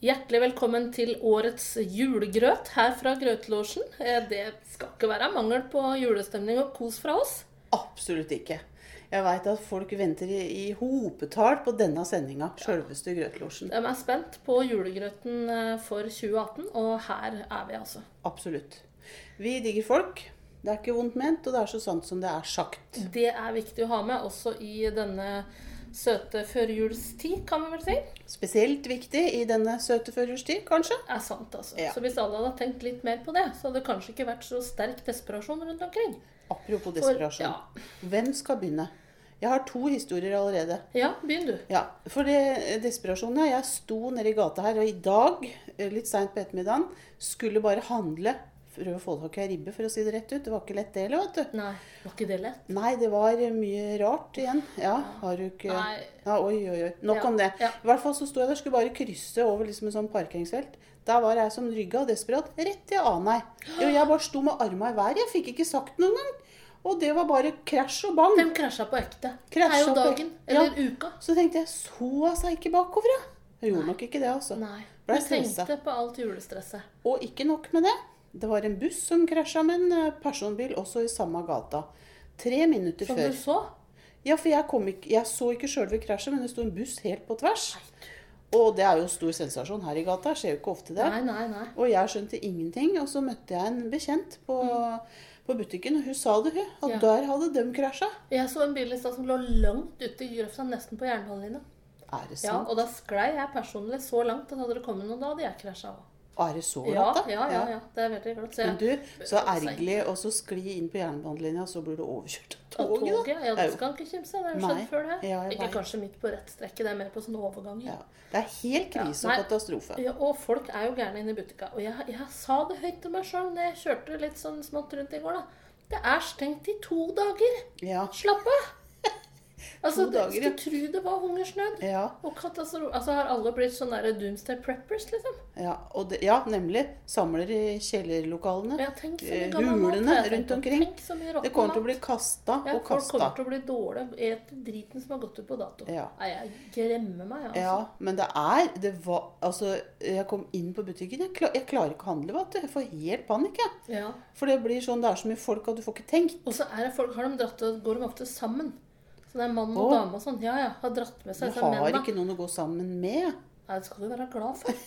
Hjertelig velkommen til årets julegrøt her fra Grøtlosjen. Eh, Det skal ikke være mangel på julestemning og kos fra oss. Absolutt ikke. Jeg veit at folk venter i, i hopetall på denne sendinga. Sjølveste Grøtlosjen. De er spent på julegrøten eh, for 2018, og her er vi altså. Absolutt. Vi digger folk. Det er ikke vondt ment, og det er så sant som det er sagt. Det er viktig å ha med også i denne søte førjulstid, kan vi vel si. Spesielt viktig i denne søte førjulstid, kanskje. Er sant, altså. Ja. Så hvis alle hadde tenkt litt mer på det, så hadde det kanskje ikke vært så sterk desperasjon rundt omkring. Apropos For- desperasjon. ja. Hvem skal begynne? Jeg har to historier allerede. Ja, begynn du. Ja, for det, desperasjonen. Jeg sto nede i gata her, og i dag, eh, litt seint på ettermiddagen, skulle bare handle. Prøve å få tak i ei ribbe, for å si det rett ut. Det var ikke lett, det heller, vet du. Nei, var ikke det lett? Nei, det var mye rart igjen. Ja, har du ikke Nei. ja, Oi, oi, oi. Nok Ja, om det. ja. I hvert fall så sto jeg der, skulle bare krysse over liksom en sånn parkeringsfelt. Der var jeg som rygga desperat rett til Anei. Jeg bare sto med arma i været. Jeg fikk ikke sagt noe engang. Og det var bare krasj og bang. De krasja på ekte? Krasja er jo dagen, Eller Ja. uka. Så tenkte jeg, så hun seg ikke bakover, ja? Hun gjorde nok ikke det, altså. Nei. Ble Du tenkte på alt julestresset. Og ikke nok med det. Det var en buss som krasja med en eh, personbil også i samme gata. Tre minutter Som før. du så. Ja, for jeg, kom ikke, jeg så ikke sjølve krasjet, men det sto en buss helt på tvers. Og det er jo stor sensasjon her i gata. Skjer jo ikke ofte det. Nei, nei, nei. Og jeg skjønte ingenting. Og så møtte jeg en bekjent på, på butikken, og hun sa det, hun. At Mm. Ja. der hadde de krasja. Jeg så en bil i stad som lå langt ute i grøfta, nesten på jernbanelinja. Er det sant? Ja, og da sklei jeg personlig så langt at hadde det kommet noen, da hadde jeg krasja òg. Er det så glatt, da? ja, ja, ja. Det er veldig glatt. Så Men du, så ergerlig å så skli inn på jernbanelinja, så blir du overkjørt av toget, da. ja, Det skal ikke kimse av. Det har skjedd før, det. Ikke kanskje midt på rett strekke, det er mer på sånne overganger. Ja. Det er helt krise og katastrofe. Ja, og folk er jo gærne inne i butikka. Og jeg, jeg sa det høyt til meg sjøl når jeg kjørte litt sånn smått rundt i går, da. Det er stengt i to dager. Ja. Slapp av! Altså, To dager, ja. Skulle tro det var hungersnød. Ja, Og katastrofe. Altså, har alle blitt sånne der doomsday preppers, liksom? ja, det, ja, nemlig. Samler i kjellerlokalene. Ja, tenk så mye hulene mat hulene tenkt rundt omkring. Tenk så mye Det kommer til å bli kasta ja, og Folk kommer til å bli dårlige. Et driten som har gått ut på dato. Ja. Nei, jeg gremmer meg, altså. Ja, men det er det var, Altså, jeg kom inn på butikken. Jeg, klar, jeg klarer ikke å handle, vet du. Jeg får helt panikk, jeg. Ja. For det blir sånn, det er så mye folk at du får ikke tenkt. Og så er det folk, har de dratt, går de ofte sammen. Så det er mann og dame og sånn. Ja, ja. Har dratt med seg Du har ikke noen å gå sammen med. Nei, det skal du være glad for.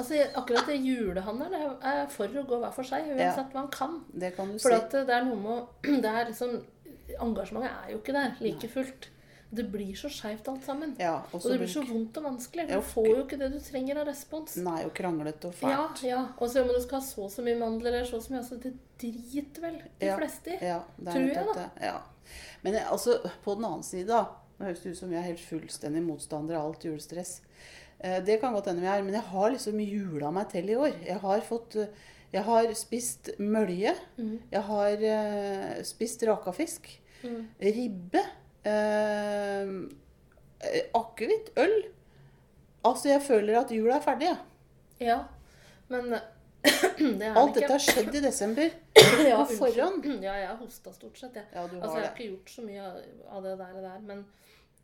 Altså, akkurat det julehandelen jeg er for å gå hver for seg, uansett hva han kan. Det kan du For si. at det er noe med å- det er liksom, Engasjementet er jo ikke der like fullt. Det blir så skeivt alt sammen. Ja, og det blir så vondt og vanskelig. Du får jo ikke det du trenger av respons. Nei, og kranglete og Ja, fælt. ja. Og så om du skal ha så og så mye mandler eller så og så mye, altså det driter vel de Ja. fleste i. Ja, Tror jeg, da. Ja. Men eh, altså, på den annen side, da Nå høres det ut som jeg er helt fullstendig motstander av alt julestress. Eh, Det kan godt hende vi er, men jeg har liksom jula meg til i år. Jeg har fått eh, Jeg har spist mølje. Mm. Jeg har uh, spist rakafisk. Mm. Ribbe. Eh, eh, Akevitt. Øl. Altså, jeg føler at jula er ferdig, jeg. Ja, men det er Alt ikke. dette har skjedd i desember. ja, på forhånd. Ja, jeg har hosta stort sett, jeg. Ja, du Altså, jeg har ikke gjort så mye av det der, og der men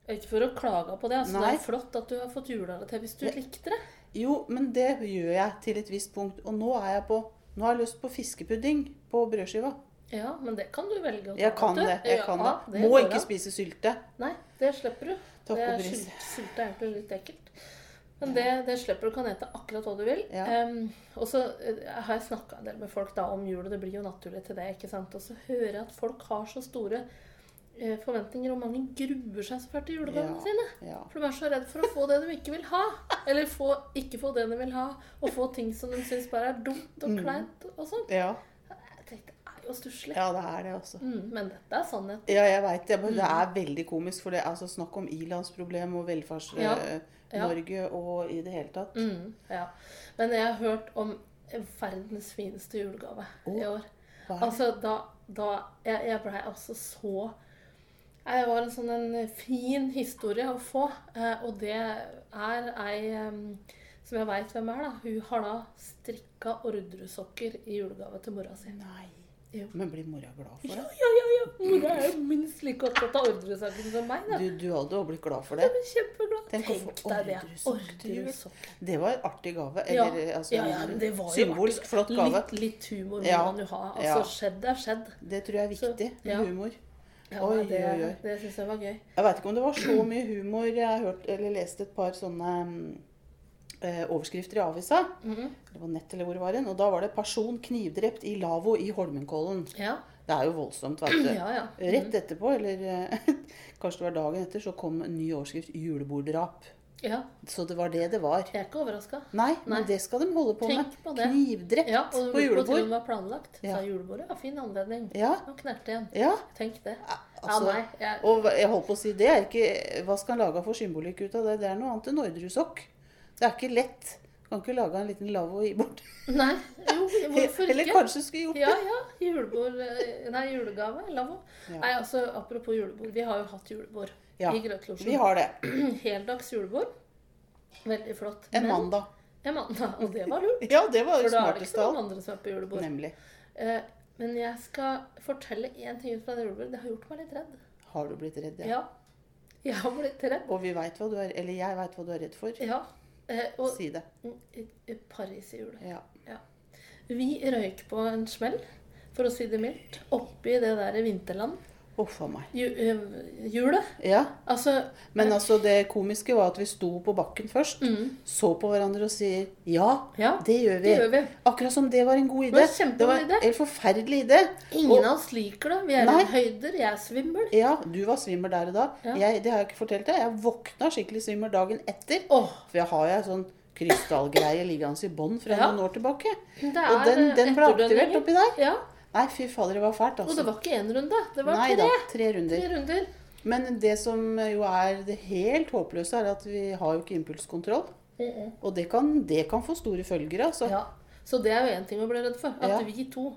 ikke for å klage på det. Altså, det er flott at du har fått jula til hvis du det, likte det. Jo, men det gjør jeg til et visst punkt. Og nå er jeg på Nå har jeg lyst på fiskepudding på brødskiva. Ja, men det kan du velge å ta. Jeg kan det. jeg Ja, kan det. det Må ikke spise sylte. Nei, det slipper du. Takk det er pris. sylte er egentlig litt ekkelt. Men det, det slipper du. kan ete akkurat hva du vil. Ja. Um, og så eh, har jeg snakka en del med folk da om jul, og det blir jo naturlig til det. ikke sant? Og så hører jeg at folk har så store eh, forventninger, og mange gruer seg så fælt til julegavene Ja. sine. Ja. For de er så redd for å få det de ikke vil ha. Eller få, ikke få det de vil ha, og få ting som de syns bare er dumt og Mm. kleint og sånn. Jo stusslig. Ja, det er det også. Mm, men dette er sannhet. Ja, jeg veit det. Men det Mm. er veldig komisk. For det er altså snakk om i-landsproblem og. Velferds-Norge Ja. og i det hele tatt. Mm, ja. Men jeg har hørt om verdens fineste julegave i år. Altså, da, da Jeg, jeg blei altså så Det var en sånn en fin historie å få. eh, Og det er ei som jeg veit hvem er. da. Hun har da strikka ordresokker i julegave til mora si. Nei. Jo. Men blir mora glad for det? ja, ja. ja. Mora er jo minst like opptatt av ordresaken som meg. da. Du, du hadde også blitt glad for Jeg det? blir kjempeglad. Tenk Tenk, deg det. ordresokk Det var en artig gave. Ja. Altså, ja, ja, det var symbolsk artig. flott gave. Litt, litt humor må Ja. man jo ha. Altså, Ja. skjedd er skjedd. Det tror jeg er Så, viktig med ja. humor. Ja, Oi, det oi, oi. det syns jeg var gøy. Jeg veit ikke om det var så mye humor. Jeg har hørt, eller lest et par sånne mm, overskrifter i avisa. Mhm. Eller på nett, eller hvor det var hen. Og da var det 'Person knivdrept i lavvo i Holmenkollen'. Ja. Det er jo voldsomt, vet du. ja, ja. Rett etterpå, eller eh, kanskje det var dagen etter, så kom en ny overskrift 'juleborddrap'. ja. Så det var det det var. Jeg er ikke overraska. Nei, Nei. men det skal de holde på med. På det. Knivdrept Ja, og på julebord. den var planlagt. Ja. Sa julebordet. Ja, fin anledning. Ja, Nå knerte igjen. ja. Tenk det. Altså, ja, nei. Jeg, Og jeg holdt på å si, det er ikke Hva skal en lage for symbolikk ut av det? Det er noe annet enn ordresokk. Det er ikke lett. Du kan ikke lage en liten lavvo og gi bort. nei, jo, hvorfor Eller kanskje du skulle gjort det. Ja, ja. Julebord eh, Nei, julegave. Lavvo. Ja. Nei, altså, apropos julebord. Vi har jo hatt julebord Ja, i Grøtlosjen. Vi har det. Heldags julebord. Veldig flott. En mandag. En mandag. Og det var lurt. Ja, det var For jo da er det ikke av alt. andre som er på julebord. Nemlig. Eh, men jeg skal fortelle én ting ut fra det julebordet. Det har gjort meg litt redd. Har du blitt redd? Ja. Ja. Jeg har blitt redd. Og vi vet hva du er Eller jeg veit hva du er redd for. Ja. Eh, og Si det. Paris i jula. Ja. Ja. Vi røyk på en smell, for å si det mildt, oppi det der vinterland. Uff a meg. Ju, eh. Ja. Altså Men altså, det komiske var at vi sto på bakken først, mm, så på hverandre og sier ja, Ja, det gjør vi. det gjør vi. Akkurat som det var en god idé. kjempegod Det var en helt forferdelig idé. Ingen Og- av oss liker det. Vi er Nei. i høyder. Jeg er svimmel. Ja, du var svimmel der og da. Ja. Jeg, det har jeg ikke fortalt deg. Jeg våkna skikkelig svimmel dagen etter. Oh. For jeg har jo sånn krystallgreie liggende i bånn fra Ja. noen år tilbake. Og den, eh, den ble aktivert oppi der. Ja, Nei, fy fader, det var fælt, Og det altså. var ikke én runde. Det var Nei tre. da, tre runder. Tre runder. Men det som jo er det helt håpløse, er at vi har jo ikke impulskontroll. Og det kan, det kan få store følger, altså. Ja. Så det er jo én ting å bli redd for. At Ja. vi to,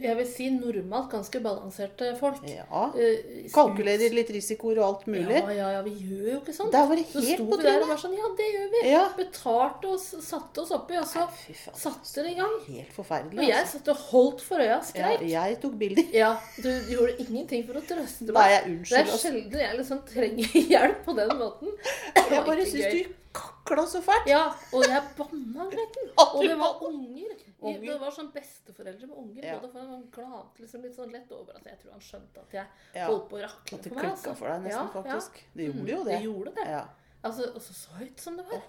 jeg vil si normalt ganske balanserte folk Ja. eh, Kalkulerer litt risikoer og alt mulig. Ja, ja, ja, vi gjør jo ikke sånt. Der var det Så sto på vi der og var sånn Ja, det gjør vi. Ja. Betalte oss, satte oss oppi, og så Nei, satte det i gang. Helt forferdelig. Og jeg Altså. satt og holdt for øya og Ja, jeg tok bilder. Ja, du gjorde ingenting for å trøste meg. Nei, jeg Det er Altså. sjelden jeg liksom trenger hjelp på den måten. Jeg bare syns du kakla så fælt. Ja, og jeg banna gretten. Og det var unger. Unger. Det var sånn besteforeldre med unger. Ja. Både for en glad, liksom litt sånn lett over at jeg tror han skjønte at jeg Ja. holdt på å rakle At det for meg. altså. klikka for deg nesten, Ja, ja. faktisk. Det gjorde Mm, jo det. Det gjorde det. Ja. Altså, og så høyt som det var.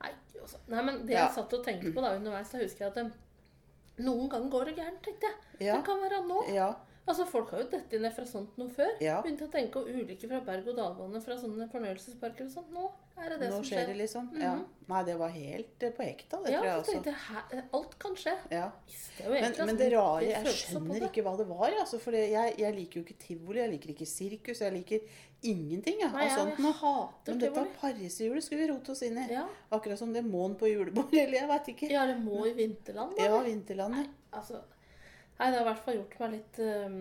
Nei, også, Nei, men det Ja. jeg satt og tenkte på da underveis, da husker jeg at det, noen ganger går det gærent, tenkte jeg. Ja. Det kan være nå. ja. Altså, Folk har jo dette ned fra sånt noe før. Ja. Begynte å tenke på ulykker fra berg-og-dal-bane fra sånne fornøyelsesparker og sånt. Nå er det det Nå som skjer Nå skjer. det, liksom. Ja. Mhm. Nei, det var helt eh, på ekte, det Ja, tror jeg så også. tenkte her, alt kan skje. Ja. Det jo Men, egentlig, men altså, det rare Jeg skjønner ikke hva det var. Altså, for jeg, jeg liker jo ikke tivoli, jeg liker ikke sirkus, jeg liker ingenting jeg, Nei, av sånt noe. hater Men dette pariserhjulet skulle vi rote oss inn i. Ja. Akkurat som det må'n på julebord, eller jeg veit ikke. ja, det må i vinterland, da. Ja, Vinterlandet. Altså, nei, det har i hvert fall gjort meg litt um,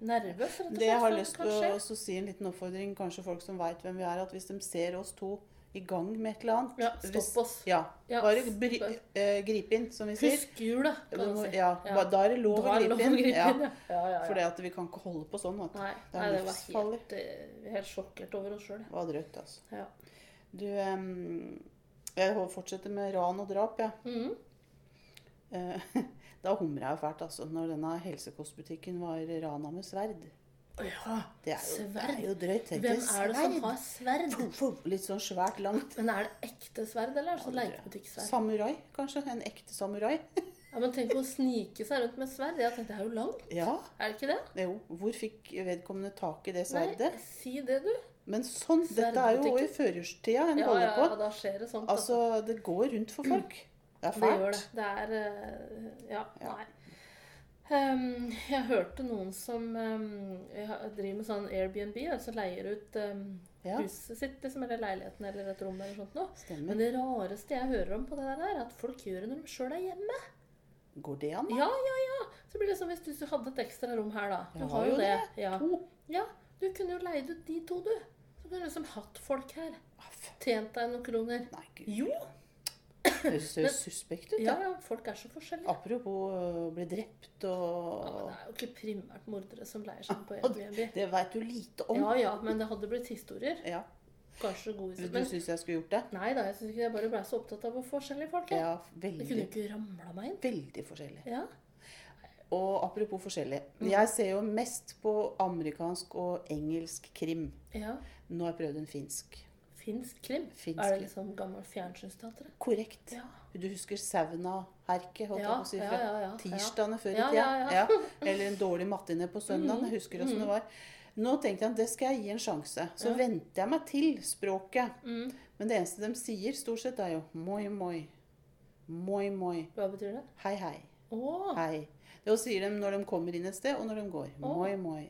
nervøs, rett og slett. Det jeg har lyst til å si en liten oppfordring, kanskje folk som veit hvem vi er, at hvis de ser oss to i gang med et eller annet Ja, stopp oss. Ja, Ja, bare bry, eh, grip inn, som vi sier. Husk hjulet, kan du si. Ja, Ja. Da er det lov å gripe inn. Ja, ja. Ja, ja, ja. for vi kan ikke holde på sånn. Vet. Nei, Det er nei, det var helt, eh, helt sjokkert over oss sjøl. Det var drøyt, altså. Ja. Du, em, jeg fortsetter med ran og drap, jeg. Mhm. Eh, Da humra jeg fælt, altså, når denne helsekostbutikken var rana med sverd. ja. Det er jo, det Sverd? er jo drøyt. Tenk Hvem er det som har sverd? For, for, Litt sånn svært, langt. Men er det ekte sverd, eller er det sånn Aldri. Samurai, kanskje? En ekte samurai? Ja, men tenk å snike seg rundt med sverd. Jeg tenkte det er jo langt. Ja. Er det ikke det? Jo. Hvor fikk vedkommende tak i det sverdet? Nei, si det, du. Men sånn, dette er jo i førjulstida en Ja, holder ja, på. ja, da skjer det sånt. Altså, det går rundt for folk. Det er Det gjør det. Det er eh, Ja, Ja. nei. Um, jeg hørte noen som um, driver med sånn Airbnb, altså leier ut um, Ja. huset sitt, liksom, eller leiligheten eller et rom eller sånt noe. Men det rareste jeg hører om på det der, er at folk gjør det når de sjøl er hjemme. Går det an? da? Ja, ja, ja. Så blir det som hvis du hadde et ekstra rom her, da. Du Jeg har jo det. Ja. To. ja. Du kunne jo leid ut de to, du. Så kunne du liksom hatt folk her. Tjent deg noen kroner. Nei, gud. Jo. Det jo suspekt ut. Ja, ja, folk er så forskjellige. Apropos å bli drept Ja, og men det er jo ikke primært mordere som leier seg på Airbnb. Det veit du lite om. Ja ja, men det hadde blitt historier. Ja. Kanskje gode Du historier. Men syns jeg skulle gjort det? nei da, jeg syns ikke jeg bare ble så opptatt av hvor forskjellige folk er. Ja, Det kunne ikke ramla meg inn. veldig forskjellig. Ja. Og apropos forskjellig. Jeg ser jo mest på amerikansk og engelsk krim. ja. Nå har jeg prøvd en finsk. Finsk krim. Finsk Er det liksom gammel fjernsynsteater? Korrekt. Ja. Du husker Sauna Herke? holdt jeg på å si, ja, fra tirsdagene før i Ja, tida? Eller en dårlig mattine på søndagen. Jeg husker åssen det var. Nå tenkte jeg at det skal jeg gi en sjanse. Så Ja. venter jeg meg til språket. Mm. Men det eneste de sier stort sett, er jo moi, moi. Moi, moi. Hva betyr det? Hei, hei. Å! Hei. Det sier de når de kommer inn et sted, og når de går. Oh. Moi, moi.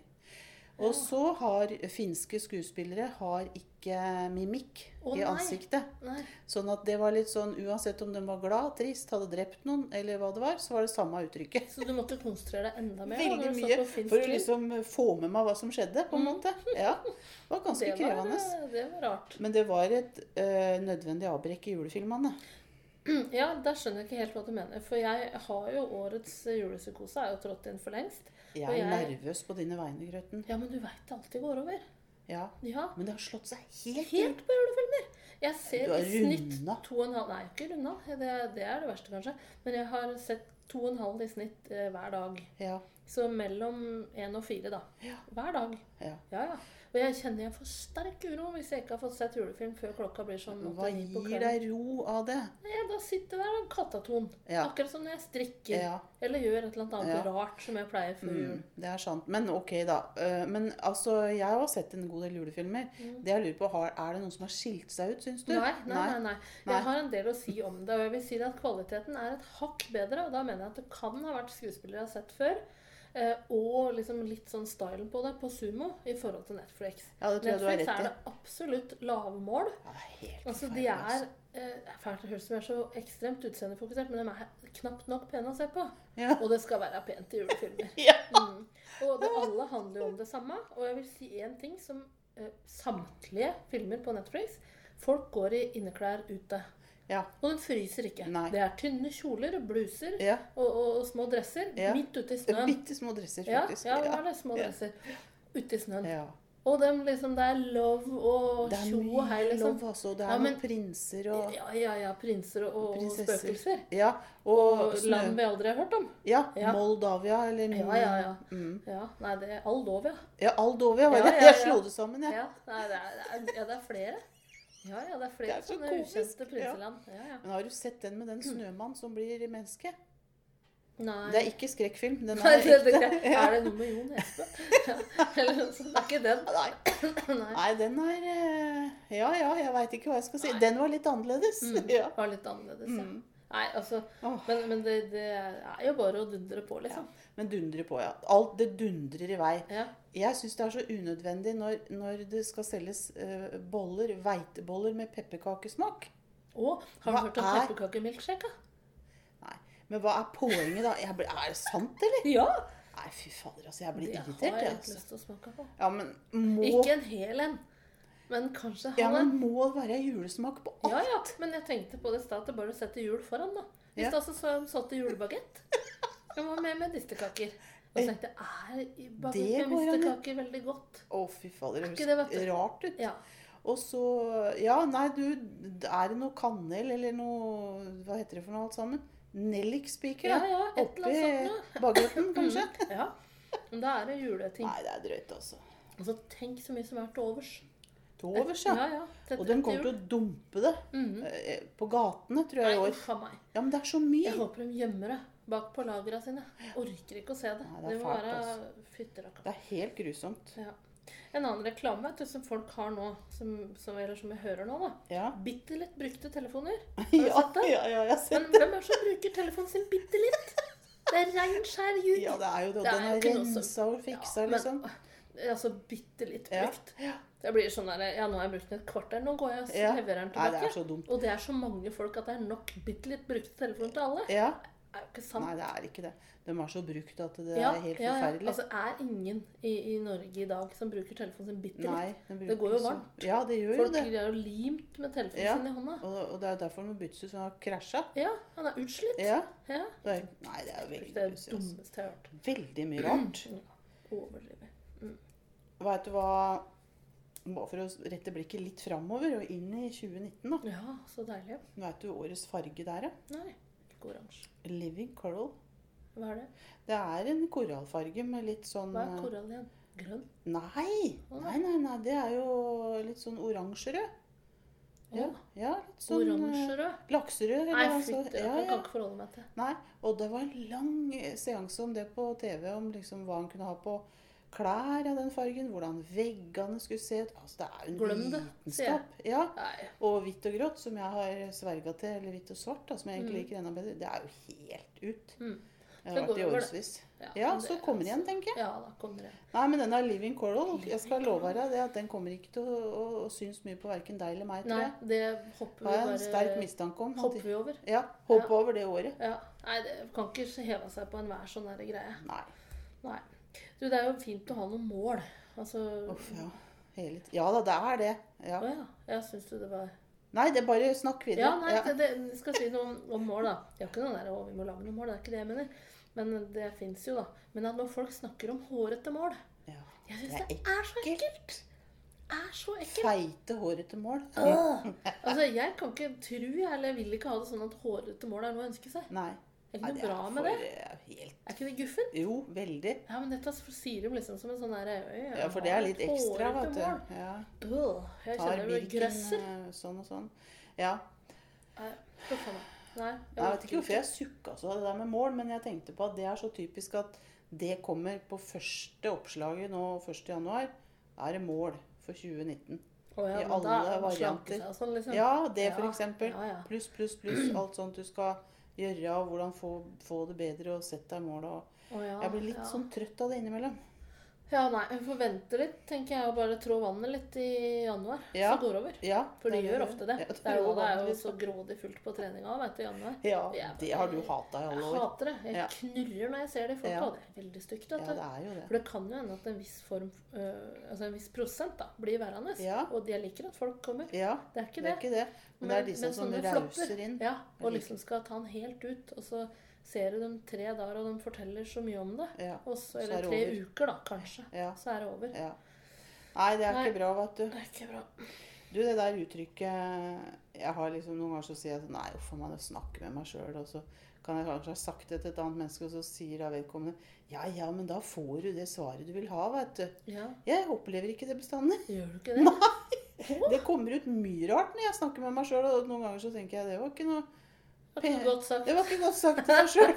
Og så har finske skuespillere har ikke mimikk oh, i ansiktet. Nei. Sånn at det var litt sånn uansett om de var glad, trist, hadde drept noen eller hva det var, så var det samme uttrykket. Så du måtte konsentrere deg enda mer Veldig mye for å liksom få med meg hva som skjedde, på en måte. Ja. Det var ganske det var, krevende. det var rart. Men det var et øh, nødvendig avbrekk i julefilmene. Ja, der skjønner jeg ikke helt hva du mener. For jeg har jo årets julepsykose er jo trådt inn for lengst. Jeg er jeg- nervøs på dine vegne, Grøten. Ja, men du veit det alltid går over. Ja. Ja. Men det har slått seg helt Helt på julefilmer. Jeg ser i snitt runda. to og en halv Nei, ikke runda. Det, det er det verste, kanskje. Men jeg har sett to og en halv i snitt eh, hver dag. Ja. Så mellom én og fire, da. Ja. Hver dag. ja. Ja, ja. Og jeg kjenner jeg får sterk uro hvis jeg ikke har fått sett julefilm før klokka blir sånn Hva gir deg ro av det? Nei, da sitter jeg der og kattaton. Akkurat som når jeg strikker. Eller gjør et eller annet rart som jeg pleier før jul. Mm, det er sant. Men ok, da. Eh, Men altså, jeg har sett en god del julefilmer. Det jeg lurer på, Er det noen som har skilt seg ut, syns du? Mm. Nei, nei, nei, nei. Nei. Jeg har en del å si om det. Og jeg vil si at kvaliteten er et hakk bedre. Og da mener jeg at det kan ha vært skuespillere jeg har sett før. Eh, Og liksom litt sånn stylen på det på Sumo i forhold til Netflix. Ja, det tror jeg Netflix er det absolutt lavmål. Ja, det er helt Altså, de er altså. eh, fælt å høre som er så ekstremt utseendefokusert, men de er knapt nok pene å se på. Ja. Og det skal være pent i julefilmer. Mm. Og det, alle handler jo om det samme. Og jeg vil si én ting som eh, samtlige filmer på Netflix Folk går i inneklær ute. Ja. Og den fryser ikke. Nei. Det er tynne kjoler, bluser ja. og, og, og små dresser Ja. midt ute i snøen. Bitte små dresser, Ja, faktisk. ja, det er små Ja. dresser. Ute i snøen. Ja. Og dem liksom, det er love og tjo og hei, mye Love lov, altså. Det er Ja, men- noen prinser og Ja, ja, ja. Prinser og, og spøkelser. Ja. Og, Og land vi aldri har hørt om. Ja. Ja. Moldavia eller Ja, ja, ja. Mm. Ja, Nei, det er Aldovia. Ja, Aldovia Ja, det. ja, Jeg ja. slo det sammen, jeg. Ja, nei, det er, det er, ja, det er flere. Ja, ja, det er flere Det er så sånne komisk, ukjente prinseland. Ja, ja. Men har du sett den med den snømannen som blir menneske? Nei. Det er ikke skrekkfilm. Den er det, det, ekte. er, det noe med Jon Hespe? Eller noe sånt. Det er ikke den. Nei. Nei. Den er eh, Ja ja, jeg veit ikke hva jeg skal si. Nei. Den var litt annerledes. Mm, Ja. Var litt annerledes, ja. Mm. Nei, altså oh. Men, men det, det er jo bare å dundre på, liksom. Men dundre på, ja. Alt det dundrer i vei. Ja. Jeg syns det er så unødvendig når, når det skal selges uh, boller, hveiteboller med pepperkakesmak. Å, har du hørt om er- pepperkakemilkshake? Nei. Men hva er poenget, da? Blir, er det sant, eller? Ja! Nei, fy fader, altså. Jeg blir Det har jeg ikke Altså. lyst til å smake på. Ja, men må, Ikke en hel en, men kanskje ja, men må være julesmak på alt? Ja, ja, men jeg tenkte på det i stad bare setter jul foran, da. I Ja. stad så så de solgte julebagett. De var med med distekaker. Og så tenkte jeg, er bagett med medisterkaker veldig godt? Å, fy fader, det høres rart ut. Ja. Og så Ja, nei, du Er det noe kannel eller noe Hva heter det for noe alt sammen? Nellikspiker, Ja, ja, Oppi bagetten, kanskje? Mm, ja. Men da er det juleting. Nei, det er drøyt, altså. Og så tenk så mye som er til overs. Til overs, ja. Ja, ja. Og den kommer til å dumpe det mm på gatene, tror jeg, i år. Ja, men det er så mye. Jeg håper de gjemmer det bak på lagrene sine. Orker ikke å se det. Nei, det er det må være. Det er helt grusomt. Ja. En annen reklame du, som folk har nå, som, som, eller som jeg hører nå, da. Ja. Bitte litt brukte telefoner. Ja, sett det? ja, ja, jeg har sett Men hvem er det som bruker telefonen sin bitte litt? Det er rein, skjær. Ja, det er jo det. Det er Den er som- rensa og fiksa, Ja, men- liksom. Altså bitte litt Ja. brukt. Det blir sånn der, ja, nå har jeg brukt den et kvarter, nå går jeg og Ja. leverer den Nei, det tilbake. er så dumt. Og det er så mange folk at det er nok bitte litt brukte telefoner til alle. Ja. er jo ikke sant. Nei, det er ikke det. De er så brukt at det ja, er helt ja, ja. forferdelig. Altså, er ingen i, i Norge i dag som bruker telefonen sin bitte litt? Nei, Det går jo varmt. så-. Ja, det gjør Folk jo det. er jo limt med telefonen Ja. sin i hånda. Og, og det er jo derfor ut, for han har krasja. Ja, han er utslitt. Ja. Ja. Det er, nei, det er jo Det veldig er det pussig. altså. dummeste jeg har hørt. Veldig mye rart. Overdriver. Veit du hva Bare for å rette blikket litt framover og inn i 2019, da. Ja, så deilig. Veit du årets farge der, da? Nei, ikke oransje. Living coral. Hva er det? Det er en korallfarge med litt sånn Hva er eh, korall igjen? Grønn? Nei! Nei, nei, nei. Det er jo litt sånn oransjerød. Ja, ja, litt sånn eh, Oransjerød? lakserød. Nei, altså, fytti, ja, jeg kan ikke forholde meg til. Nei, og det var en lang seanse om det på TV, om liksom hva han kunne ha på klær av den fargen, hvordan veggene skulle se ut. Altså, det er jo en Glem det, vitenskap. Ja. Og hvitt og grått, som jeg har sverga til, eller hvitt og svart, da, som jeg egentlig Mm. liker enda bedre, det er jo helt ut. Mm. Det Det har vært i årevis. Ja, Ja, så er kommer det igjen, altså- tenker jeg. Ja, da kommer det. Nei, men denne Living Coral, jeg skal love deg det, at den kommer ikke til å, å, å synes mye på hverken deg eller meg, tror Nei, det hopper vi Har en sterk mistanke om. Hopper vi over. Ja, hoppe Ja. over det året. Ja. Nei, det kan ikke heve seg på enhver sånn greie. Nei. Nei. Du, det er jo fint å ha noen mål. Altså Uff, ja. Hele ja da, det er det. Ja. Å ja. ja syns du det var Nei, det er bare snakk videre. Ja, nei, Ja. det, det, skal si noe om, om mål, da. Det er ikke noe der, å, vi må lage noen mål, det er ikke det jeg mener. Men det fins jo, da. Men at når folk snakker om hårete mål Ja. Jeg syns Det det, er er så ekkelt. er så ekkelt. Feite, hårete mål. Åh! Altså, jeg kan ikke tro, eller jeg vil ikke ha det sånn at hårete mål er noe å ønske seg. Nei. Er ikke noe bra er med for- det. er helt Er ikke det guffen? Jo, veldig. Ja, men dette sier de liksom som en sånn derre Ja, for det er litt ekstra, vet du. Ja. Øh, jeg kjenner det grøsser. eh, sånn og sånn. Ja. Nei. Nei, Jeg vet ikke hvorfor jeg sukka så det der med mål, men jeg tenkte på at det er så typisk at det kommer på første oppslaget nå 1. januar. Da er det mål for 2019. Oh, ja, i alle er varianter. Sånn, liksom. Ja, det Ja, eksempel. Ja, ja. Pluss, pluss, pluss. Alt sånt du skal gjøre, og hvordan få, få det bedre og sette deg mål. Og oh, ja, jeg blir litt ja. sånn trøtt av det innimellom. Ja, nei, hun vente litt, tenker jeg, og bare trå vannet litt i januar. Ja. Så går det over. Ja, For er- gjør ofte det. Ja, det er jo, det er jo så grådig fullt på treninga vet du, i januar. Ja, Jeg- det har du hata i alle år. Jeg hater det. Jeg Ja. knurrer når jeg ser det i folka, det er veldig stygt. Ja, det er jo det. For det kan jo hende at en viss form, øh, altså en viss prosent da, blir værende. Ja. Og jeg liker at folk kommer. Ja, Det er ikke det det. er ikke det. Men det er de som som rauser inn. Ja, og liksom skal ta den helt ut. Og så ser du dem tre dager, og de forteller så mye om det. Ja. Og så, Så er det tre over. uker, da, kanskje. Ja. Så er det over. ja. Nei, det er Nei. ikke bra, vet du. Det er ikke bra. Du, det der uttrykket Jeg har liksom Noen ganger så sier jeg sånn Nei, uff a meg, jeg snakker med meg sjøl. Og så kan jeg kanskje ha sagt det til et annet menneske, og så sier da vedkommende Ja, ja, men da får du det svaret du vil ha, vet du. Ja, Jeg opplever ikke det bestandig. gjør du ikke det? Nei. Det kommer ut mye rart når jeg snakker med meg sjøl, og noen ganger så tenker jeg det var ikke noe det var ikke godt sagt. Det var ikke godt sagt til deg sjøl.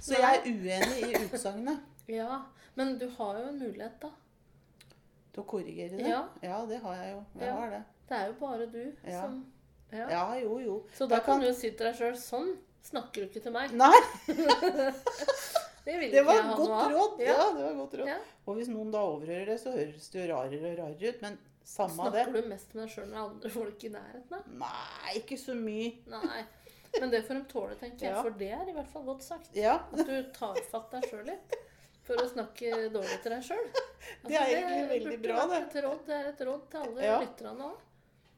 Så jeg er uenig i utsagnet. Ja, men du har jo en mulighet, da. Til å korrigere det? Ja. ja, det har jeg jo. Jeg Ja. har det. Det er jo bare du Ja. som ja. Ja, jo, jo. Så da Jeg kan du si til deg sjøl sånn snakker du ikke til meg. Nei, Det det var et godt råd. Ja, Ja. det var godt råd. Ja. Og hvis noen da overhører det, så høres det jo rarere og rarere ut. Men samme det. Snakker du mest med deg sjøl når andre folk i nærheten? da? Nei, ikke så mye. Nei. Men det får de tåle, tenker jeg. Ja. For det er i hvert fall godt sagt. Ja, At du tar fatt deg sjøl litt. For å snakke dårlig til deg sjøl. Det er egentlig veldig bra, det. Råd, det er et råd til alle Ja. lytterne òg.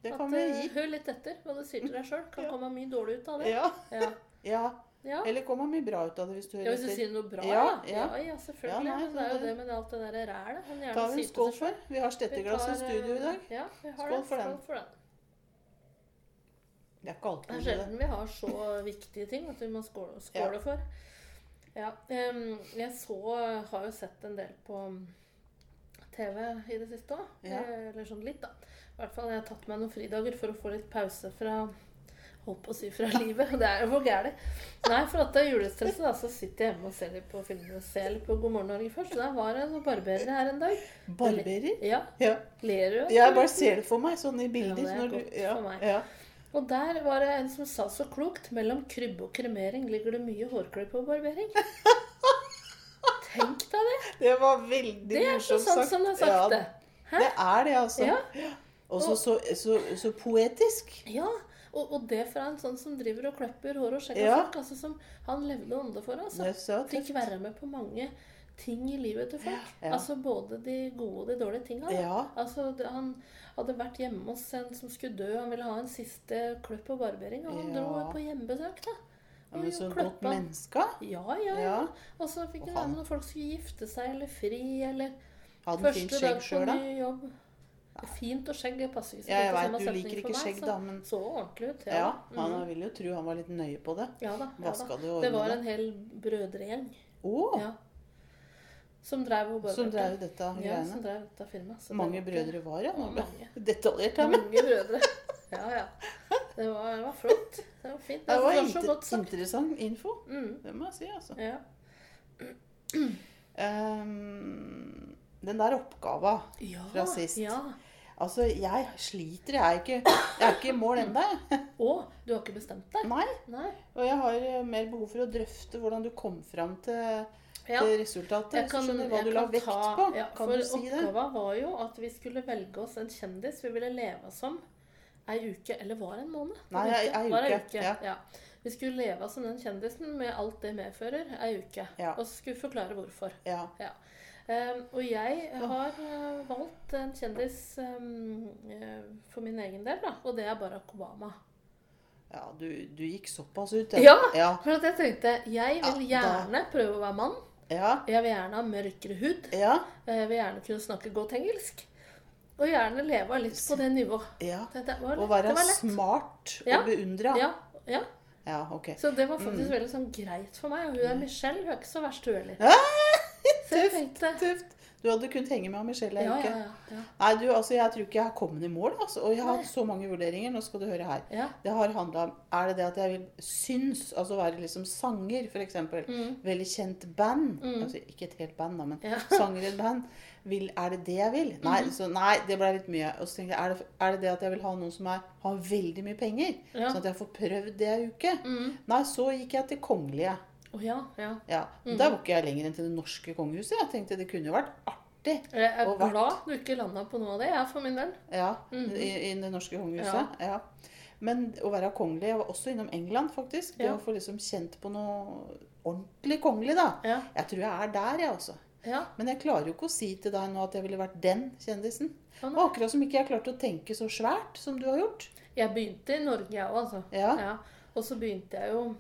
det vi gi. Hør litt etter hva du sier til deg sjøl. Kan Ja. komme mye dårlig ut av det. Ja, Ja. ja. ja. Eller komme mye bra ut av det hvis du Ja, hører hvis du sier noe bra, Ja, ja. ja. Ja, ja, selvfølgelig. Ja, nei, det er jo det det- med alt det der rælet. Tar vi en skål for? Vi har stetteglass i studio i dag. Ja, vi har Skål det. for den. Skål for den. Det er ikke Det er sjelden vi har så viktige ting at vi må skåle, skåle for. Ja, jeg så Har jo sett en del på TV i det siste òg. Ja. Eller sånn litt, da. I hvert fall jeg har tatt meg noen fridager for å få litt pause fra Holdt på å si fra livet. Det er jo for gærent. Nei, for at det er julestresset, da, så sitter jeg hjemme og ser litt på filmer. Ser litt på God morgen Norge først. Så der var det noen barberere her en dag. Barberer? Ja, Ja. ler du? Jeg bare ser det for meg sånn i bilder. Ja, det er når du, godt ja, for meg. Ja. Og der var det en som sa så klokt mellom krybbe og kremering ligger det mye hårklipp og barbering. Tenk deg det! Det var veldig Det er så morsomt sant som det er sagt, Ja, det. Hæ? Det er det, altså. Ja. Og så, så, så, poetisk. Ja, Og, og det fra en sånn som driver og klipper hår og skjegg av Ja. folk. Altså som han levde ånde for. Altså. Fikk være med på mange ting i livet til folk. Ja. Altså både de gode og de dårlige tinga. Ja. Altså, han hadde vært hjemme hos en som skulle dø. Han ville ha en siste kløpp og barbering, og han Ja. dro på hjemmebesøk. da. Ja, men så godt menneske. Ja, ja, ja. Og så fikk han være med når folk skulle gifte seg eller fri, eller Hadde han fint skjegg sjøl, da? jobb. Fint og skjegg passer ikke Ja, jeg samme du liker ikke meg, skjegg, da, men Så ordentlig ut. ja, Ja, han Mhm. vil jo tro han var litt nøye på det. ja da. Ja, da. Det Det var en hel brødregjeng Oh. ja. Som drev Som drev dette Ja, som drev dette firmaet. Så mange det brødre var det? Ja, Var mange. detaljert her, Mange brødre. Ja, ja. Det var, det var flott. Det var fint. det var var så inter godt sagt. interessant info. Mm. Det må jeg si, altså. Ja. Um, den der oppgava ja. Fra sist. Ja. Altså, jeg sliter. Jeg er ikke, jeg er ikke i mål ennå. Å, du har ikke bestemt deg? Nei. Nei. Og jeg har eh, mer behov for å drøfte hvordan du kom fram til, Ja. resultatet. Jeg kan, skjønner hva du la vekt ta- på. Ja, kan for du si det? oppgava var jo at vi skulle velge oss en kjendis vi ville leve som ei uke, eller var det en måned? Nei, ei- ei Var det uke, ja. ja. Vi skulle leve som den kjendisen med alt det medfører, ei uke. Ja. Og så skulle vi forklare hvorfor. Ja. Um, og jeg har uh, valgt en kjendis um, uh, for min egen del, da, og det er Barack Obama. ja du, du gikk såpass ut, Ja. Ja. For at jeg tenkte jeg vil gjerne prøve å være mann. Ja. Jeg vil gjerne ha mørkere hud. Ja. Jeg vil gjerne kunne snakke godt engelsk. Og gjerne leve litt på det nivået. ja. Det, det lett. være smart og beundra. Ja, ja. Ja, ok. Så det var faktisk Mm. veldig sånn greit for meg. Og hun er Michelle, hun er ikke så verst, hun heller. Så jeg tøft, tenkte Tøft. Du hadde kunnet henge med Michelle ei ja, uke. ja, ja, ja. Nei, du, altså, jeg tror ikke jeg har kommet i mål. Altså. Og jeg har Nei. hatt så mange vurderinger. Nå skal du høre her. ja. Det har handla om Er det det at jeg vil synes, altså være liksom sanger, f.eks. Mm. Veldig kjent band. Mm. Altså ikke et helt band, da, men sanger i et band. Vil, er det det jeg vil? Nei, mm. så, nei det ble litt mye. Og så tenkte jeg, er det, er det det at jeg vil ha noen som er, har veldig mye penger? Sånn at jeg får prøvd det ei uke? Mm. Nei, så gikk jeg til kongelige. Å ja, ja. Ja, Mm. Da var ikke jeg lenger enn til det norske kongehuset. Jeg tenkte det kunne jo vært artig. Jeg er Og vært- glad du ikke landa på noe av det, jeg, for min del. Ja, Mhm. i, i det norske kongehuset. Ja. Men å være kongelig Jeg var også innom England, faktisk. Det Ja. å få liksom kjent på noe ordentlig kongelig, da. Ja. Jeg tror jeg er der, jeg også. ja. Men jeg klarer jo ikke å si til deg nå at jeg ville vært den kjendisen. Og akkurat som ikke jeg klarte å tenke så svært som du har gjort. Jeg begynte i Norge, jeg òg, altså. Ja, Ja. Og så begynte jeg jo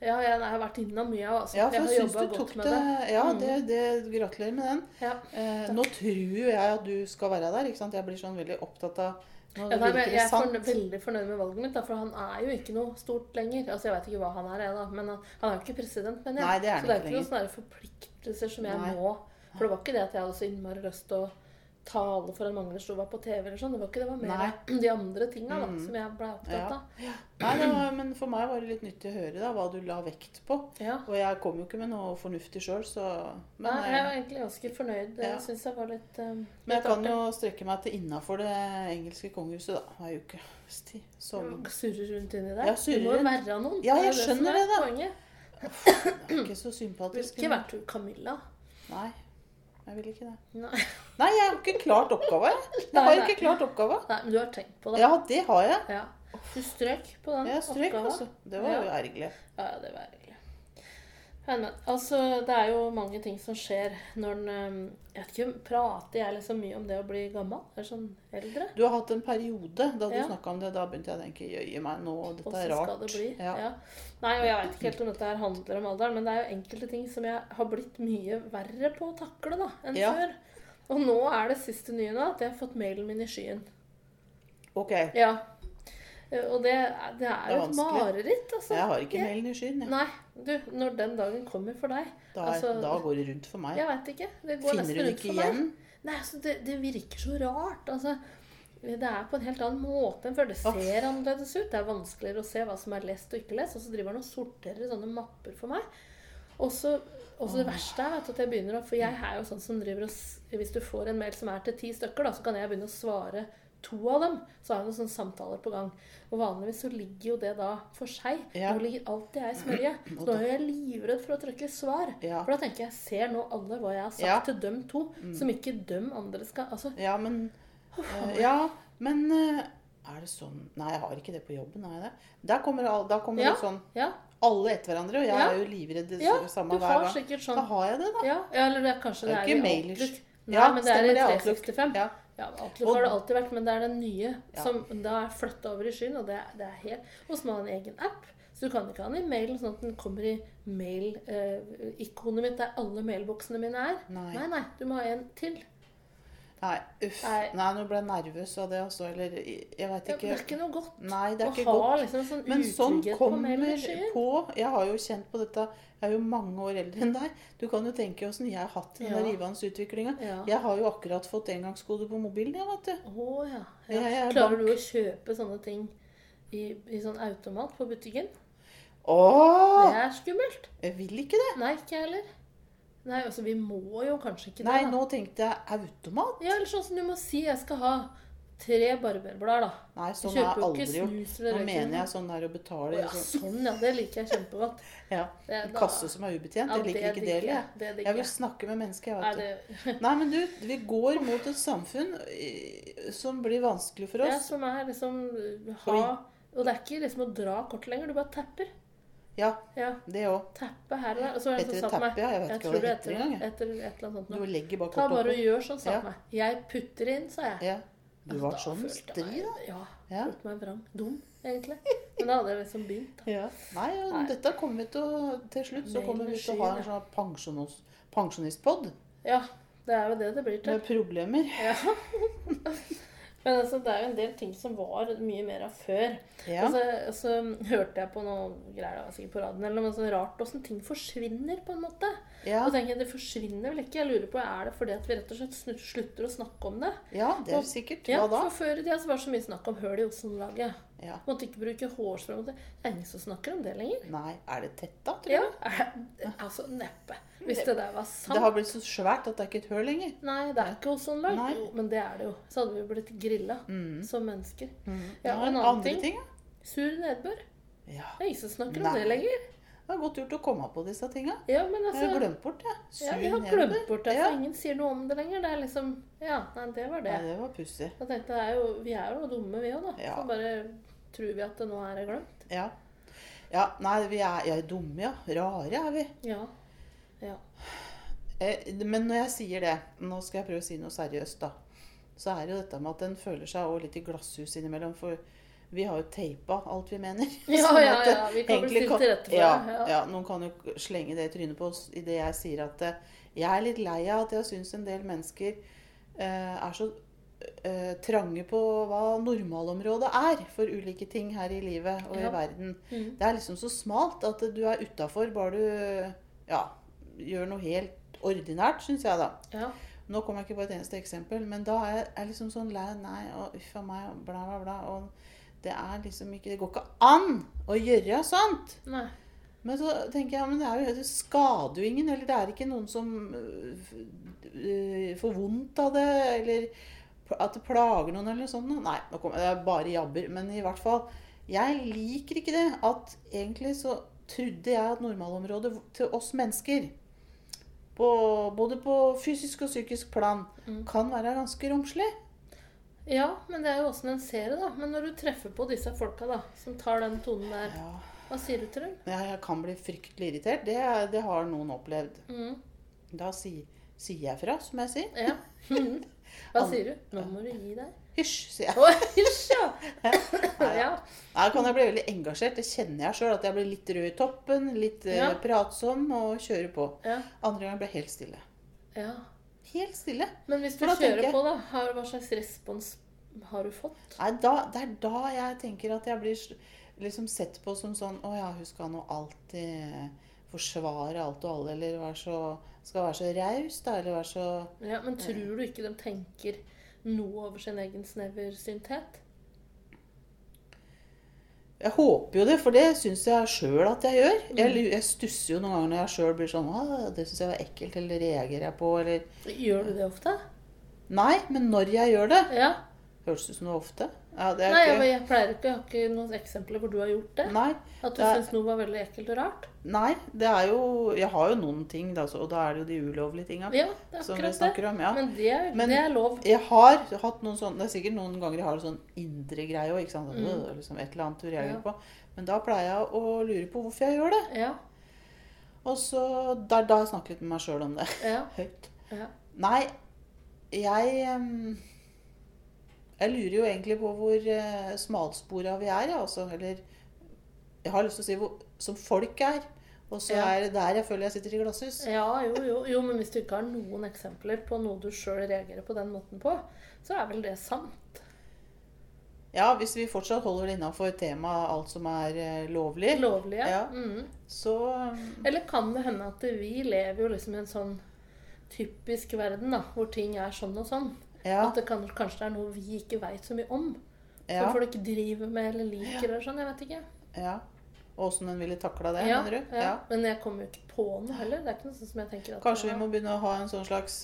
Ja, jeg har vært innom mye, altså. ja for jeg jeg har syns du tok med det. det. Ja, Mhm. det, det, gratulerer med den. Ja. Eh, nå tror jeg at du skal være der. ikke sant? Jeg blir sånn veldig opptatt av Nå Ja, nei, jeg, jeg er fornøyd, veldig fornøyd med valget mitt, da, for han er jo ikke noe stort lenger. Altså, Jeg vet ikke hva han er, da, men han, han er jo ikke president, mener jeg. Nei, det er så det er ikke lenger. noen sånne forpliktelser som jeg Nei. må. For det var ikke det at jeg hadde så innmari lyst til å tale for en var på TV eller sånn. Det var ikke det, det var mer de andre tinga Mm. som jeg ble opptatt Ja. av. Nei, var, men for meg var det litt nyttig å høre da, hva du la vekt på. Ja. Og jeg kom jo ikke med noe fornuftig sjøl, så Men, Nei, jeg var eh, egentlig ganske fornøyd. Ja. Syns jeg var litt um, men jeg litt kan artig. jo strekke meg til innafor det engelske kongehuset, da. Ei uke. Som Surre rundt inni der. Ja, du må jo være være noen. Ja, jeg skjønner det, det, da. poenget. er ikke så sympatisk. ikke vært Camilla. Nei, jeg vil ikke det. Nei. Nei, jeg har ikke klart oppgava, jeg. Nei, har ikke klart oppgava. Nei, men du har tenkt på det. Ja, det har jeg. Ja. Du strøk på den Jeg strøk, oppgaven. altså. Det var jo ergerlig. Ja, det var hyggelig. Men, altså, det er jo mange ting som skjer når en um, Jeg vet ikke, Prater jeg liksom mye om det å bli gammel? Eller sånn eldre? Du har hatt en periode da du Ja. snakka om det. Da begynte jeg å tenke jøye meg nå, dette Hvordan er skal det bli? Ja. Ja. Nei, og jeg vet ikke helt om dette her handler om alderen, men det er jo enkelte ting som jeg har blitt mye verre på å takle da, enn Ja. før. Og nå er det siste nye nå at jeg har fått mailen min i skyen. Ok. Ja. Eh, Og det, det er er jo et mareritt, altså. Jeg har ikke mailen i skyen. jeg. Nei, du, når den dagen kommer for deg Da, altså- da går det rundt for meg. Jeg veit ikke. Det går Finner nesten rundt for meg. igjen? Nei, altså, det, det virker så rart. Altså, det er på en helt annen måte enn før. Det ser ser annerledes ut. Det er vanskeligere å se hva som er lest og ikke lest. Og så driver han og sorterer sånne mapper for meg. Og så og så det verste er vet at jeg begynner å For jeg er jo sånn som driver og Hvis du får en mail som er til ti stykker, da, så kan jeg begynne å svare to av dem. Så har jeg noen sånne samtaler på gang. Og vanligvis så ligger jo det da for seg. Ja. Nå ligger alltid jeg i smørje. Så nå da- er jeg livredd for å trykke svar. Ja. For da tenker jeg, ser nå alle hva jeg har sagt Ja. Mm. til dem to, som ikke dem andre skal Altså, Ja, men eh, Ja, men eh, Er det sånn Nei, jeg har ikke det på jobben. Har jeg det? Der kommer, da kommer Ja. det sånn Ja, alle etter hverandre, og jeg Ja. er jo livredd det ja samme hver gang. Sånn. Da har jeg det, da. Ja, ja eller det er kanskje Det er, det er ikke mailers. Ja, men det er i 365. Ja. Ja, Outlook har det alltid vært, men det er den nye Ja. som da er flytta over i skyen. Og det er, det er helt Og som har en egen app. Så du kan ikke ha den i mailen sånn at den kommer i mail-ikonet mitt der alle mailboksene mine er. Nei. nei, nei, du må ha en til. Nei, uff. Nei. Nei, nå ble jeg nervøs av det, også. Eller jeg veit Ja, det ikke. er ikke noe godt Nei, det er å ikke ha godt. liksom sånn Men sånn kommer på Jeg har jo kjent på dette Jeg er jo mange år eldre enn deg. Du kan jo tenke åssen jeg har hatt den Ja. der rivende utviklinga. Ja. Jeg har jo akkurat fått engangskode på mobilen, jeg, vet du. Oh, ja. Jeg ja. er Klarer bank. du å kjøpe sånne ting i, i sånn automat på butikken? Åh! Det er skummelt. Jeg vil ikke det. Nei, ikke jeg heller. Nei, altså vi må jo kanskje ikke det. Nei, da. nå tenkte jeg automat. Ja, eller sånn som du må si jeg skal ha tre barberblader, da. Nei, sånn har kjøper jeg aldri gjort. Nå mener jeg sånn der å betale Å ja, sånn, sånn, ja. Det liker jeg kjempegodt. ja, Det, En kasse som er ubetjent. Ja, Jeg liker ikke det jeg. Det digger Jeg vil snakke med mennesker, jeg vet du. Nei, men du, vi går mot et samfunn eh, som blir vanskelig for oss. Ja, som er liksom ha Og det er ikke liksom å dra kort lenger, du bare tapper. Ja, Ja, det òg. Teppe her og der. Og Heter det til meg tappe? Ja, jeg vet Jeg ikke hva det det heter engang. det. Etter et. Du legger bare Ta bare og gjør sånn, sa Ja. han meg. Jeg putter inn, sa jeg. Ja. Du var sånn stri, da. Ja. Ja. Følte meg vrang. Dum, egentlig. Men da hadde jeg liksom begynt. Da. Ja. Nei, og Nei. dette kommer vi til å Til slutt så kommer vi til å ha en sånn pensjonos- pensjonistpod Ja, det er jo det det blir til. med problemer. Ja. Men altså, det er jo en del ting som var mye mer av før. Ja. Og så, så hørte jeg på noe greier da, sikkert på radioen eller noe sånt rart åssen ting forsvinner, på en måte. Ja. Og tenker jeg, Det forsvinner vel ikke? Jeg lurer på, Er det fordi at vi rett og slett slutter å snakke om det? ja, det er sikkert. Ja, Hva da? For før i tida var det så mye snakk om høl i Ozonlaget. Ja. Måtte ikke bruke hårspray. Det er ingen som snakker om det lenger. Nei, er det tett, da? Tror Ja, du? Altså, neppe. Hvis det der var sant. Det har blitt så svært at det er ikke et hull lenger. Nei, det er ikke ozonlag. Jo, men det er det jo. Så hadde vi blitt grilla Mm. som mennesker. Mm. Ja, og en annen andre ting. ting, ja. Sur nedbør. ja. Det er ingen som snakker Nei. om det lenger. Det er godt gjort å komme på disse tinga. Ja, men Jeg har altså glemt bort det. Ja, Jeg har glemt bort det, Ja. ingen sier noe om det lenger. Det er liksom Ja, nei, det var det. Nei, det var pussig. Jeg tenkte, det er jo, Vi er jo dumme, vi òg, da. Ja. Så bare tror vi at det nå er glemt. Ja. ja. Nei, vi er, er dumme, ja. Rare er vi. Ja. ja. Eh, men når jeg sier det, nå skal jeg prøve å si noe seriøst, da. Så er det jo dette med at en føler seg litt i glasshus innimellom. For vi har jo teipa alt vi mener. Ja, Sånn ja, ja. Vi kan bli stilt til rette for ja, det. Ja. Ja, noen kan jo slenge det i trynet på oss idet jeg sier at eh, jeg er litt lei av at jeg syns en del mennesker eh, er så eh, trange på hva normalområdet er for ulike ting her i livet og Ja. i verden. Mm. Det er liksom så smalt at du er utafor bare du ja, gjør noe helt ordinært, syns jeg, da. ja. Nå kommer jeg ikke på et eneste eksempel, men da er jeg er liksom sånn lei Nei, og uff a meg, bla, bla, bla. Og det er liksom ikke Det går ikke an å gjøre sånt. Nei. Men så tenker jeg, men det, jo, det skader jo ingen. Eller det er ikke noen som øh, øh, får vondt av det. Eller at det plager noen, eller noe sånt. Nei, kommer, det er bare jabber. Men i hvert fall Jeg liker ikke det. At egentlig så trodde jeg at normalområdet til oss mennesker på, både på fysisk og psykisk plan Mm. kan være ganske romslig. Ja, men det er jo åssen en ser det, da. Men når du treffer på disse folka da, som tar den tonen der, Ja. hva sier du til dem? Jeg, jeg kan bli fryktelig irritert. Det, det har noen opplevd. Mm. Da si, sier jeg fra, som jeg sier. Ja. Mhm. Hva sier du? Nå må du gi deg. Hysj, sier jeg. Oh, hysj, ja! ja. Nei, kan jeg bli veldig engasjert. Det kjenner jeg sjøl. At jeg blir litt rød i toppen, litt eh, Ja. pratsom og kjører på. Ja. Andre ganger blir jeg helt stille. ja. Helt stille. Men hvis du kjører på, da, har, hva slags respons har du fått? Nei, da, det er da jeg tenker at jeg blir liksom sett på som sånn Å ja, hun skal nå alltid forsvare alt og alle, eller være så, skal være så raus, da, eller være så Ja, Men tror du ikke de tenker noe over sin egen sneversynthet? Jeg håper jo det, for det syns jeg sjøl at jeg gjør. Mm. Jeg, jeg stusser jo noen ganger når jeg sjøl blir sånn det syns jeg var ekkelt, eller reagerer jeg på, eller Gjør du det ofte? Nei, men når jeg gjør det Ja. det ut som noe ofte? Ja, det er Nei, jeg, ikke jeg pleier ikke, jeg har ikke noen eksempler hvor du har gjort det. Nei, At du det syns noe var veldig ekkelt og rart. nei, det er jo Jeg har jo noen ting, og da er det jo de ulovlige tinga Ja, det er som vi snakker om. ja. Men det er, Men- det er lov. Jeg har hatt noen sånne Det er sikkert noen ganger jeg har en sånn indre greie òg. sant, Mm. øh, liksom et eller annet du reagerer Ja. på. Men da pleier jeg å lure på hvorfor jeg gjør det. Ja. Og så Da, har jeg snakket med meg sjøl om det. ja, Høyt. ja. Nei, jeg em, Jeg lurer jo egentlig på hvor uh, smalspora vi er, ja. Altså, eller Jeg har lyst til å si hvor, som folk er. Og så Ja. er det der jeg føler jeg sitter i glasshus. Ja, jo, jo, jo, men hvis du ikke har noen eksempler på noe du sjøl reagerer på den måten på, så er vel det sant. Ja, hvis vi fortsatt holder det innafor temaet alt som er eh, lovlig, Lovlig, ja. Ja. Mm. så um, Eller kan det hende at vi lever jo liksom i en sånn typisk verden, da, hvor ting er sånn og sånn. Ja. At det kan, kanskje det er noe vi ikke veit så mye om. ja, Som folk driver med eller liker eller sånn. Jeg vet ikke. ja. Og åssen en ville takla det, mener du? ja. Men jeg kommer jo ikke på noe heller. Det er ikke noe sånn som jeg tenker at Kanskje vi må begynne å ha en sånn slags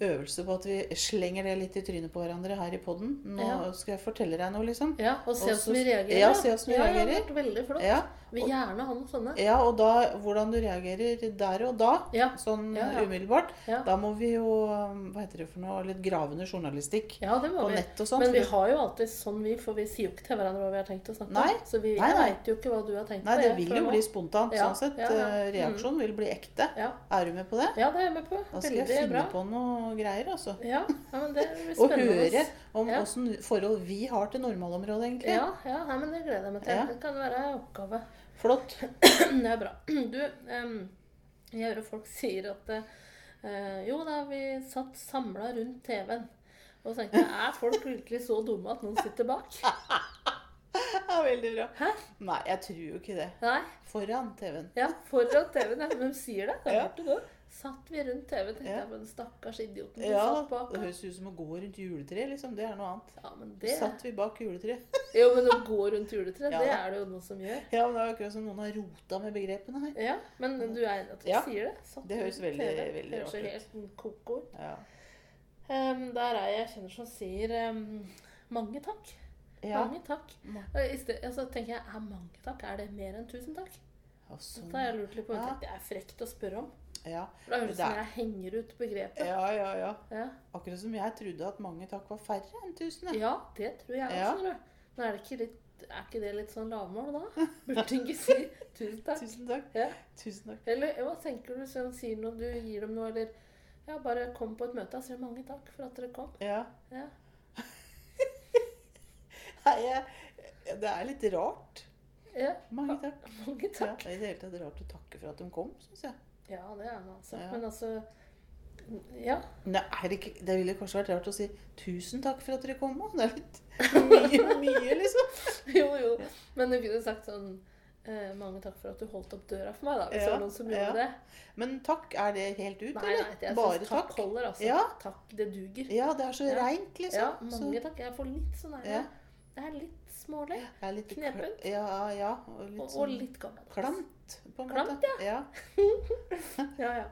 øvelse på at vi slenger det litt i trynet på hverandre her i poden. Nå Ja. skal jeg fortelle deg noe, liksom. Ja, og se åssen vi reagerer. Ja, se hvordan vi ja, reagerer. Vært veldig flott. Ja, Vil gjerne ha noen sånne. ja, og da hvordan du reagerer der og da, Ja. sånn umiddelbart, da må vi jo Hva heter det for noe? Litt gravende journalistikk Ja, det må på vi. nett og sånn. Men vi har jo alltid sånn, vi, for vi sier jo ikke til hverandre hva vi har tenkt å snakke Nei. om. Så vi, veit jo ikke hva du har tenkt Nei, det jeg, vil jo bli spontant. Sånn sett. eh, Reaksjonen vil bli ekte. Ja. Er du med på det? ja, det er jeg med på. Da skal jeg finne bra. på noe greier, altså. Ja, ja, men det blir Og spennende. høre om Ja. forhold vi har til normalområdet, egentlig. Ja, ja nei, men det gleder jeg meg til. Ja. Det kan være en oppgave. Flott. Det er bra. Du, um, jeg hører folk sier at uh, jo da, vi satt samla rundt TV-en. Og så tenkte jeg, er folk virkelig så dumme at noen sitter bak? Ja, veldig bra. Hæ? Nei, jeg tror jo ikke det. Nei. Foran TV-en. Ja, foran TV-en. Ja. Hvem sier det? Da Ja. hørte du. Satt vi rundt TV, tenkte Ja. jeg på den stakkars idioten som Ja, satt bak. det høres ut som å gå rundt juletreet, liksom. Det er noe annet. Ja, men det Satt vi bak juletreet? Jo, men å gå rundt juletreet, det er det jo noen som gjør. Ja, men det er akkurat som noen har rota med begrepene her. Ja, men du er enig at du sier det? Satt Det høres veldig, veldig- TV. veldig Det høres rart ut. helt koko ut. Ja. Em, der er jeg kjenner som sier um, mange takk. ja. Mange takk. Og sted, altså, tenker jeg, er mange takk er det mer enn tusen takk? Sånn. Dette har jeg lurt litt på. Det er frekt å spørre om. Ja. For Da høres det ut som jeg henger ut begrepet. ja, ja, ja. Ja. Akkurat som jeg trodde at mange takk var færre enn tusen. ja, det tror jeg også. Ja. Men er, det ikke litt, er ikke det litt sånn lavmål da? Burde ikke si tusen takk? Tusen takk. Ja. Tusen takk. Eller hva tenker du de sier noe, du gir dem noe, eller ja, bare kom på et møte og sier mange takk for at dere kom. Ja. Ja. Nei, det er litt rart. ja. Mange takk. Mange Ja, det er i det hele tatt rart å takke for at de kom, syns jeg. Ja, det er det altså. Ja. Men altså Ja. Nei, det, ikke, det ville kanskje vært rart å si 'tusen takk for at dere kom'. Det er litt mye, mye, liksom. Jo, jo. Men du kunne sagt sånn eh, Mange takk for at du holdt opp døra for meg, da. Hvis det var noen som gjorde ja. det. Men takk, er det helt ut, Nei, nei, eller? jeg Bare syns takk takk? holder, altså. Ja. Takk, det duger. Ja, det er så Ja. reint, liksom. Ja, så, mange takk. Jeg får litt sånn her Ja. Det er litt smålig. er litt knepent. Ja, ja. Og litt Og, og sånn litt gammeldags. klamt, på en Klamt, måte. Ja. Ja, ja.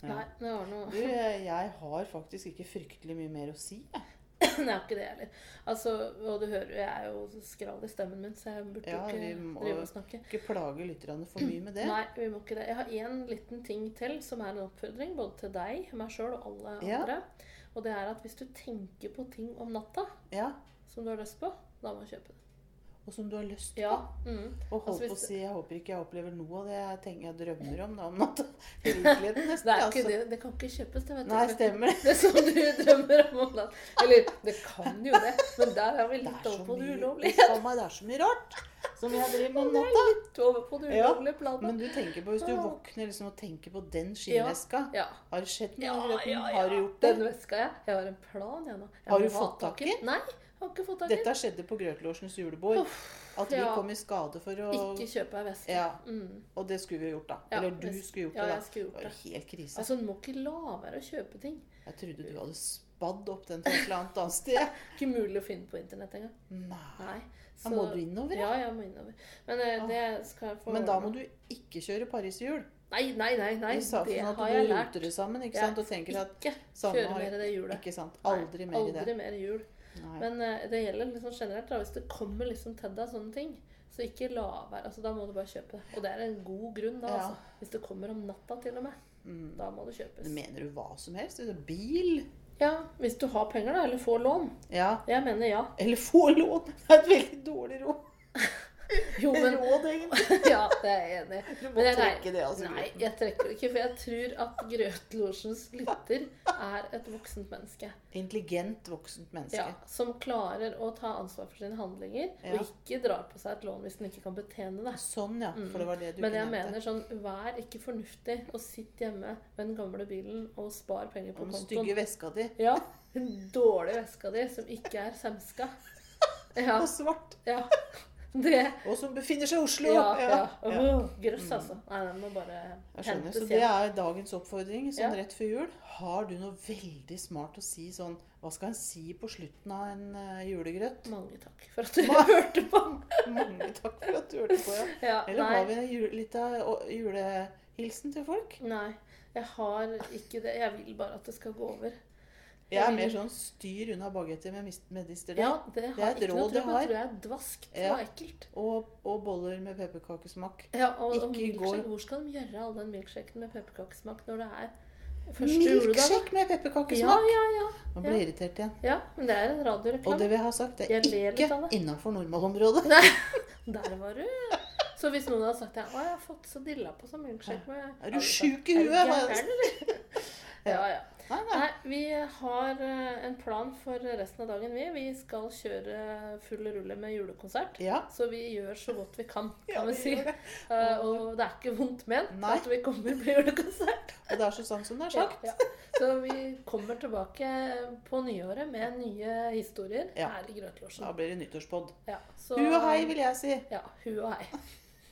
Ja. Nei, det var noe Du, jeg har faktisk ikke fryktelig mye mer å si. jeg. Nei, ikke det heller. Altså, og du hører jo, jeg er jo skral i stemmen min, så jeg burde Ja, ikke drive og snakke. Ikke plage lytterne for mye med det. Nei, vi må ikke det. Jeg har én liten ting til som er en oppfordring, både til deg, meg sjøl og alle Ja. andre. Og det er at hvis du tenker på ting om natta Ja, som du har lyst på, da må man kjøpe det. Og som du har lyst på. Ja. Mm. Og holdt Altså, på å si, Jeg håper ikke jeg opplever noe av det jeg tenker jeg drømmer om da, om natta. I virkeligheten nesten. Det, altså. det, det kan ikke kjøpes, det. vet du. Stemmer det. Som du drømmer om om natta. Eller, det kan jo det, men der er vi litt er over på det ulovlige. Det er så mye rart som jeg driver med om natta. litt over på det Ja, ulovlige planet. Men du tenker på, hvis du våkner liksom og tenker på den skinnveska Ja. Har det skjedd noe? Ja, ja, ja. Har du gjort det? Den veska, jeg. Jeg har en plan, jeg nå. Jeg Har du fått tak i? Nei, jeg har ikke fått tak i. Dette skjedde på Grøtlosjens julebord. At vi ja. kom i skade for å Ikke kjøpe ei veske. Ja. Mm. Og det skulle vi gjort, da. Ja, Eller du skulle gjort det, da. jeg gjort det var jo helt krise. Altså, du må ikke la være å kjøpe ting. Jeg trodde du hadde spadd opp den til et eller annet annet sted. Ikke mulig å finne på internett engang. Nei. Nei. Da må du innover, Ja, Ja, jeg må innover. Men eh, det skal jeg få Men da må du ikke kjøre pariserhjul. Nei, nei, nei. nei. I sa- Det sånn har du jeg lært. roter det sammen ikke sant? og tenker at Ikke samme kjøre mer i det hjulet. Ikke sant? Aldri mer i det. Aldri mer i hjul. Nei. Men uh, det gjelder liksom generelt. Da. Hvis det kommer liksom til deg sånne ting, så ikke la være. Altså, da må du bare kjøpe. Og det er en god grunn, da. Ja. Altså. Hvis det kommer om natta til og med. Mm. Da må det kjøpes. Mener du hva som helst? Altså, Bil? Ja, Hvis du har penger, da. Eller får lån. Ja. Jeg mener ja. Eller få lån. Det er et veldig dårlig råd. Jo, men Råd, egentlig. Ja, det er jeg enig i. Du må Men jeg trekke det, altså. Nei, jeg trekker det ikke. For jeg tror at Grøtlosjens lytter er et voksent menneske. Intelligent, voksent menneske. Ja, Som klarer å ta ansvar for sine handlinger, Ja. og ikke drar på seg et lån hvis den ikke kan betjene det. Sånn, ja. For det var det du Men jeg mener sånn, vær ikke fornuftig og sitt hjemme med den gamle bilen og spar penger på kontoen. den stygge veska di. Ja, den dårlige veska di som ikke er semska. Ja, Og svart. ja. Det Og som befinner seg i Oslo. Ja, ja. ja. Åh, Grøss, altså. Nei, den må bare Jeg skjønner. hentes Så det er dagens oppfordring sånn Ja. rett før jul. Har du noe veldig smart å si sånn Hva skal en si på slutten av en uh, julegrøt? Mange takk for at du hørte på. Mange takk for at du hørte på, ja. Ja, Eller nei, har vi en jule, litt av julehilsen til folk? nei, jeg har ikke det. Jeg vil bare at det skal gå over. Jeg er mer sånn styr unna bagetter med medister. Ja, det har er et råd jeg har. Tror jeg er dvaskt Ja. og ekkelt. Og, og boller med pepperkakesmak. Ja, og, Ikke og går. Hvor skal de gjøre all den milkshaken med pepperkakesmak når det er første juledag? da? Milkshake med Ja, pepperkakesmak! ja, ja. Man blir ja. irritert igjen. Ja, men det er en Og det vil jeg ha sagt, det er ikke innafor normalområdet. Nei, der var du. Så hvis noen hadde sagt det, 'Å, jeg har fått så dilla på sånn milkshake med Er du Ja, sjuk i huet? Ja, ja. Nei, nei. Nei, vi har eh, en plan for resten av dagen, vi. Vi skal kjøre full rulle med julekonsert. Ja. Så vi gjør så godt vi kan, Ja, kan vi vi si. det. Uh, og det er ikke vondt ment Nei. at vi kommer på julekonsert. Og det er så sant som det er sagt. ja. Så vi kommer tilbake på nyåret med nye historier Ja. her i Da blir det nyttårspod. Ja, så, Hu og hei, vil jeg si. Ja, hu og hei.